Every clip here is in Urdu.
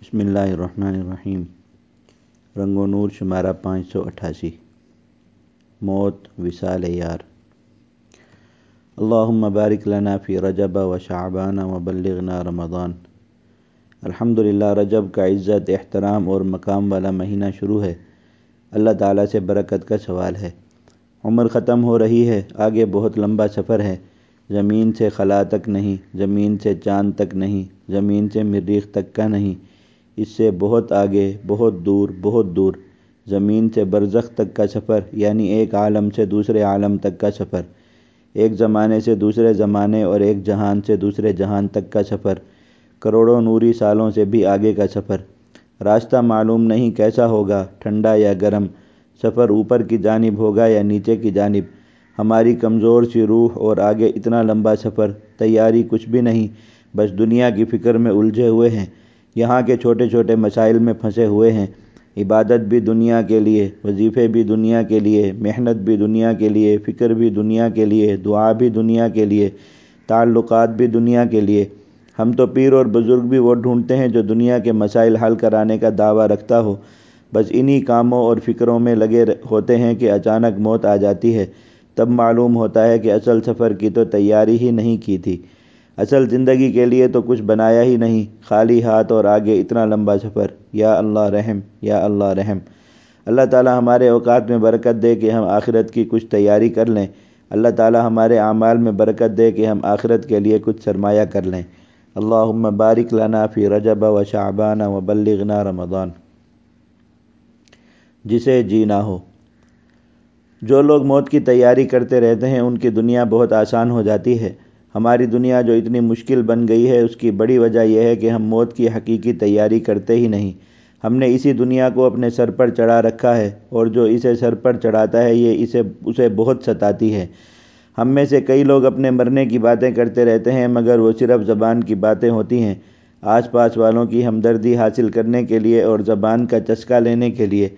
بسم اللہ الرحمن الرحیم۔ رنگ و نور شمارہ پانچ سو اٹھاسی۔ موت وصال یار۔ اللہم بارک لنا فی رجب و شعبان و بلغنا رمضان۔ الحمد للہ رجب کا عزت، احترام اور مقام والا مہینہ شروع ہے۔ اللہ تعالیٰ سے برکت کا سوال ہے۔ عمر ختم ہو رہی ہے، آگے بہت لمبا سفر ہے۔ زمین سے خلا تک نہیں، زمین سے چاند تک نہیں، زمین سے مریخ تک کا نہیں۔ اس سے بہت آگے، بہت دور بہت دور، زمین سے برزخ تک کا سفر یعنی ایک عالم سے دوسرے عالم تک کا سفر، ایک زمانے سے دوسرے زمانے اور ایک جہان سے دوسرے جہان تک کا سفر، کروڑوں نوری سالوں سے بھی آگے کا سفر۔ راستہ معلوم نہیں کیسا ہوگا، ٹھنڈا یا گرم، سفر اوپر کی جانب ہوگا یا نیچے کی جانب؟ ہماری کمزور سی روح اور آگے اتنا لمبا سفر، تیاری کچھ بھی نہیں، بس دنیا کی فکر میں الجھے ہوئے ہیں۔ یہاں کے چھوٹے چھوٹے مسائل میں پھنسے ہوئے ہیں۔ عبادت بھی دنیا کے لیے، وظیفے بھی دنیا کے لیے، محنت بھی دنیا کے لیے، فکر بھی دنیا کے لیے، دعا بھی دنیا کے لیے، تعلقات بھی دنیا کے لیے۔ ہم تو پیر اور بزرگ بھی وہ ڈھونڈتے ہیں جو دنیا کے مسائل حل کرانے کا دعویٰ رکھتا ہو۔ بس انہی کاموں اور فکروں میں لگے ہوتے ہیں کہ اچانک موت آ جاتی ہے۔ تب معلوم ہوتا ہے کہ اصل سفر کی تو تیاری ہی نہیں کی تھی۔ اصل زندگی کے لیے تو کچھ بنایا ہی نہیں۔ خالی ہاتھ اور آگے اتنا لمبا سفر۔ یا اللہ رحم، یا اللہ رحم۔ اللہ تعالی ہمارے اوقات میں برکت دے کہ ہم آخرت کی کچھ تیاری کر لیں۔ اللہ تعالی ہمارے اعمال میں برکت دے کہ ہم آخرت کے لیے کچھ سرمایہ کر لیں۔ اللہم بارک لنا فی رجب و شعبان و بلغنا رمضان۔ جسے جینا ہو۔ جو لوگ موت کی تیاری کرتے رہتے ہیں، ان کی دنیا بہت آسان ہو جاتی ہے۔ ہماری دنیا جو اتنی مشکل بن گئی ہے، اس کی بڑی وجہ یہ ہے کہ ہم موت کی حقیقی تیاری کرتے ہی نہیں۔ ہم نے اسی دنیا کو اپنے سر پر چڑھا رکھا ہے اور جو اسے سر پر چڑھاتا ہے، یہ اسے اسے بہت ستاتی ہے۔ ہم میں سے کئی لوگ اپنے مرنے کی باتیں کرتے رہتے ہیں، مگر وہ صرف زبان کی باتیں ہوتی ہیں۔ آس پاس والوں کی ہمدردی حاصل کرنے کے لیے اور زبان کا چسکا لینے کے لیے۔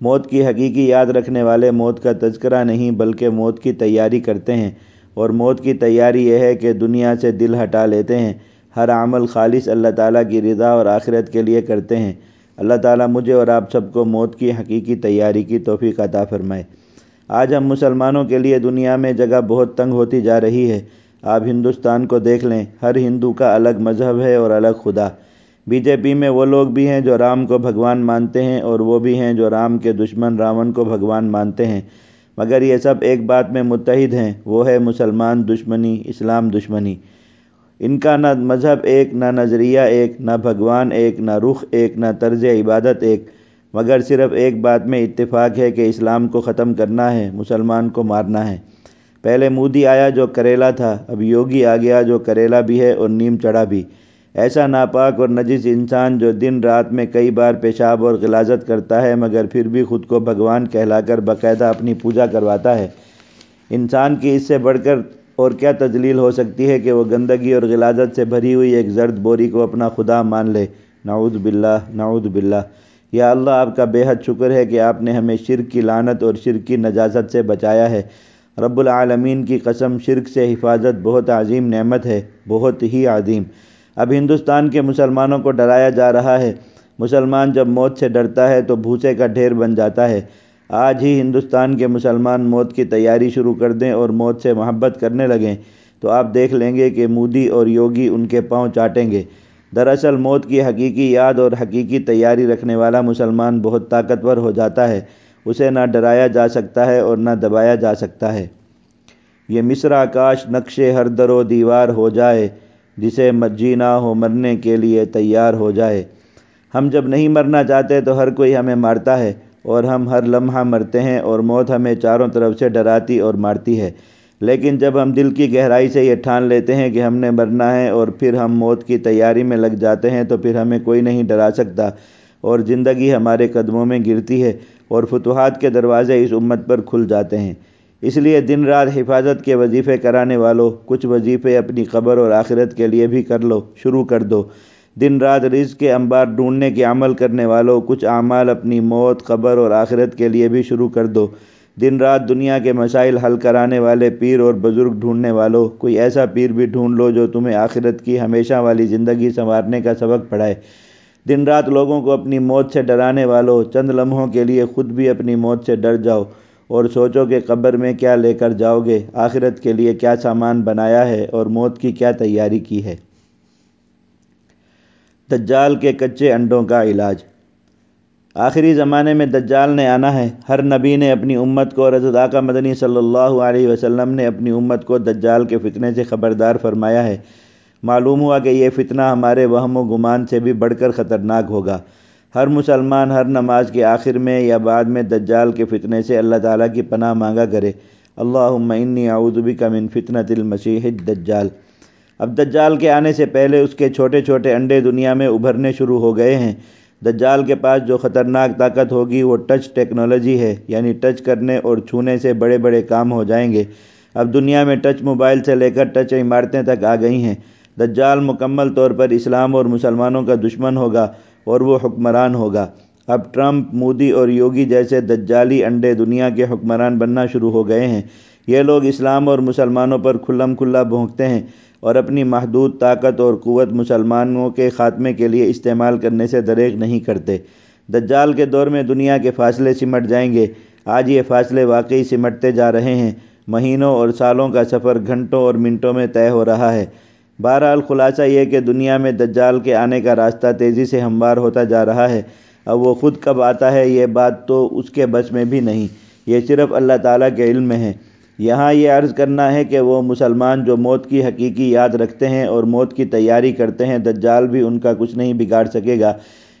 موت کی حقیقی یاد رکھنے والے موت کا تذکرہ نہیں، بلکہ موت کی تیاری کرتے ہیں۔ اور موت کی تیاری یہ ہے کہ دنیا سے دل ہٹا لیتے ہیں۔ ہر عمل خالص اللہ تعالیٰ کی رضا اور آخرت کے لیے کرتے ہیں۔ اللہ تعالیٰ مجھے اور آپ سب کو موت کی حقیقی تیاری کی توفیق عطا فرمائے۔ آج ہم مسلمانوں کے لیے دنیا میں جگہ بہت تنگ ہوتی جا رہی ہے۔ آپ ہندوستان کو دیکھ لیں۔ ہر ہندو کا الگ مذہب ہے اور الگ خدا۔ بی جے پی میں وہ لوگ بھی ہیں جو رام کو بھگوان مانتے ہیں اور وہ بھی ہیں جو رام کے دشمن راون کو بھگوان مانتے ہیں۔ مگر یہ سب ایک بات میں متحد ہیں، وہ ہے مسلمان دشمنی، اسلام دشمنی۔ ان کا نہ مذہب ایک، نہ نظریہ ایک، نہ بھگوان ایک، نہ رخ ایک، نہ طرز عبادت ایک۔ مگر صرف ایک بات میں اتفاق ہے کہ اسلام کو ختم کرنا ہے، مسلمان کو مارنا ہے۔ پہلے مودی آیا جو کریلا تھا، اب یوگی آ گیا جو کریلا بھی ہے اور نیم چڑھا بھی۔ ایسا ناپاک اور نجس انسان جو دن رات میں کئی بار پیشاب اور غلازت کرتا ہے، مگر پھر بھی خود کو بھگوان کہلا کر باقاعدہ اپنی پوجا کرواتا ہے۔ انسان کی اس سے بڑھ کر اور کیا تجلیل ہو سکتی ہے کہ وہ گندگی اور غلازت سے بھری ہوئی ایک زرد بوری کو اپنا خدا مان لے۔ نعوذ باللہ نعوذ باللہ۔ یا اللہ، آپ کا بے حد شکر ہے کہ آپ نے ہمیں شرک کی لانت اور شرک کی نجازت سے بچایا ہے۔ رب العالمین کی قسم، شرک سے حفاظت بہت عظیم نعمت ہے، بہت ہی عظیم۔ اب ہندوستان کے مسلمانوں کو ڈرایا جا رہا ہے۔ مسلمان جب موت سے ڈرتا ہے تو بھوسے کا ڈھیر بن جاتا ہے۔ آج ہی ہندوستان کے مسلمان موت کی تیاری شروع کر دیں اور موت سے محبت کرنے لگیں تو آپ دیکھ لیں گے کہ مودی اور یوگی ان کے پاؤں چاٹیں گے۔ دراصل موت کی حقیقی یاد اور حقیقی تیاری رکھنے والا مسلمان بہت طاقتور ہو جاتا ہے۔ اسے نہ ڈرایا جا سکتا ہے اور نہ دبایا جا سکتا ہے۔ یہ مصرا کاش نقش ہر در و دیوار ہو جائے۔ جسے جینا ہو، مرنے کے لیے تیار ہو جائے۔ ہم جب نہیں مرنا چاہتے تو ہر کوئی ہمیں مارتا ہے اور ہم ہر لمحہ مرتے ہیں اور موت ہمیں چاروں طرف سے ڈراتی اور مارتی ہے۔ لیکن جب ہم دل کی گہرائی سے یہ ٹھان لیتے ہیں کہ ہم نے مرنا ہے اور پھر ہم موت کی تیاری میں لگ جاتے ہیں تو پھر ہمیں کوئی نہیں ڈرا سکتا اور زندگی ہمارے قدموں میں گرتی ہے اور فتوحات کے دروازے اس امت پر کھل جاتے ہیں۔ اس لیے دن رات حفاظت کے وظیفے کرانے والوں کچھ وظیفے اپنی قبر اور آخرت کے لیے بھی کر لو، شروع کر دو۔ دن رات رزق کے انبار ڈھونڈنے کے عمل کرنے والوں کچھ اعمال اپنی موت، قبر اور آخرت کے لیے بھی شروع کر دو۔ دن رات دنیا کے مسائل حل کرانے والے پیر اور بزرگ ڈھونڈنے والوں کوئی ایسا پیر بھی ڈھونڈ لو جو تمہیں آخرت کی ہمیشہ والی زندگی سنوارنے کا سبق پڑھائے۔ دن رات لوگوں کو اپنی موت سے ڈرانے والوں چند لمحوں کے لیے خود بھی اپنی موت سے ڈر جاؤ۔ اور سوچو کہ قبر میں کیا لے کر جاؤ گے؟ آخرت کے لیے کیا سامان بنایا ہے اور موت کی کیا تیاری کی ہے؟ دجال کے کچے انڈوں کا علاج۔ آخری زمانے میں دجال نے آنا ہے۔ ہر نبی نے اپنی امت کو رضد آقا مدنی صلی اللہ علیہ وسلم نے اپنی امت کو دجال کے فتنے سے خبردار فرمایا ہے۔ معلوم ہوا کہ یہ فتنہ ہمارے وہم و گمان سے بھی بڑھ کر خطرناک ہوگا۔ ہر مسلمان ہر نماز کے آخر میں یا بعد میں دجال کے فتنے سے اللہ تعالیٰ کی پناہ مانگا کرے۔ اللہم انی اعوذ بک من فتنة المسیح الدجال۔ اب دجال کے آنے سے پہلے اس کے چھوٹے چھوٹے انڈے دنیا میں ابھرنے شروع ہو گئے ہیں۔ دجال کے پاس جو خطرناک طاقت ہوگی وہ ٹچ ٹیکنالوجی ہے یعنی ٹچ کرنے اور چھونے سے بڑے بڑے کام ہو جائیں گے۔ اب دنیا میں ٹچ موبائل سے لے کر ٹچ عمارتیں تک آ گئی ہیں۔ دجال مکمل طور پر اسلام اور مسلمانوں کا دشمن ہوگا۔ اور وہ حکمران ہوگا۔ اب ٹرمپ، مودی اور یوگی جیسے دجالی انڈے دنیا کے حکمران بننا شروع ہو گئے ہیں۔ یہ لوگ اسلام اور مسلمانوں پر کھلم کھلا بھونکتے ہیں اور اپنی محدود طاقت اور قوت مسلمانوں کے خاتمے کے لیے استعمال کرنے سے دریغ نہیں کرتے۔ دجال کے دور میں دنیا کے فاصلے سمٹ جائیں گے۔ آج یہ فاصلے واقعی سمٹتے جا رہے ہیں۔ مہینوں اور سالوں کا سفر گھنٹوں اور منٹوں میں طے ہو رہا ہے۔ بہرحال خلاصہ یہ کہ دنیا میں دجال کے آنے کا راستہ تیزی سے ہموار ہوتا جا رہا ہے، اب وہ خود کب آتا ہے یہ بات تو اس کے بس میں بھی نہیں، یہ صرف اللہ تعالیٰ کے علم میں ہے۔ یہاں یہ عرض کرنا ہے کہ وہ مسلمان جو موت کی حقیقی یاد رکھتے ہیں اور موت کی تیاری کرتے ہیں، دجال بھی ان کا کچھ نہیں بگاڑ سکے گا۔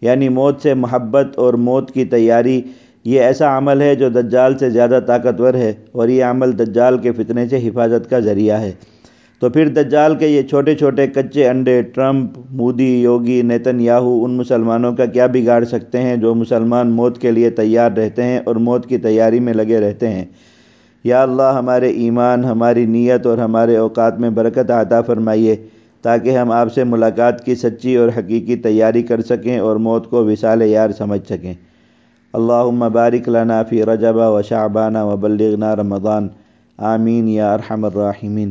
یعنی موت سے محبت اور موت کی تیاری، یہ ایسا عمل ہے جو دجال سے زیادہ طاقتور ہے اور یہ عمل دجال کے فتنے سے حفاظت کا ذریعہ ہے۔ تو پھر دجال کے یہ چھوٹے چھوٹے کچے انڈے، Trump, Modi, Yogi Netanyahu ان مسلمانوں کا کیا بگاڑ سکتے ہیں جو مسلمان موت کے لیے تیار رہتے ہیں اور موت کی تیاری میں لگے رہتے ہیں؟ یا اللہ، ہمارے ایمان، ہماری نیت اور ہمارے اوقات میں برکت عطا فرمائیے تاکہ ہم آپ سے ملاقات کی سچی اور حقیقی تیاری کر سکیں اور موت کو وصال یار سمجھ سکیں۔ اللہم بارک لنا فی رجب و شعبانہ و بلغنا رمضان۔ آمین یا ارحم الراحمین۔